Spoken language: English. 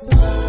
Bye.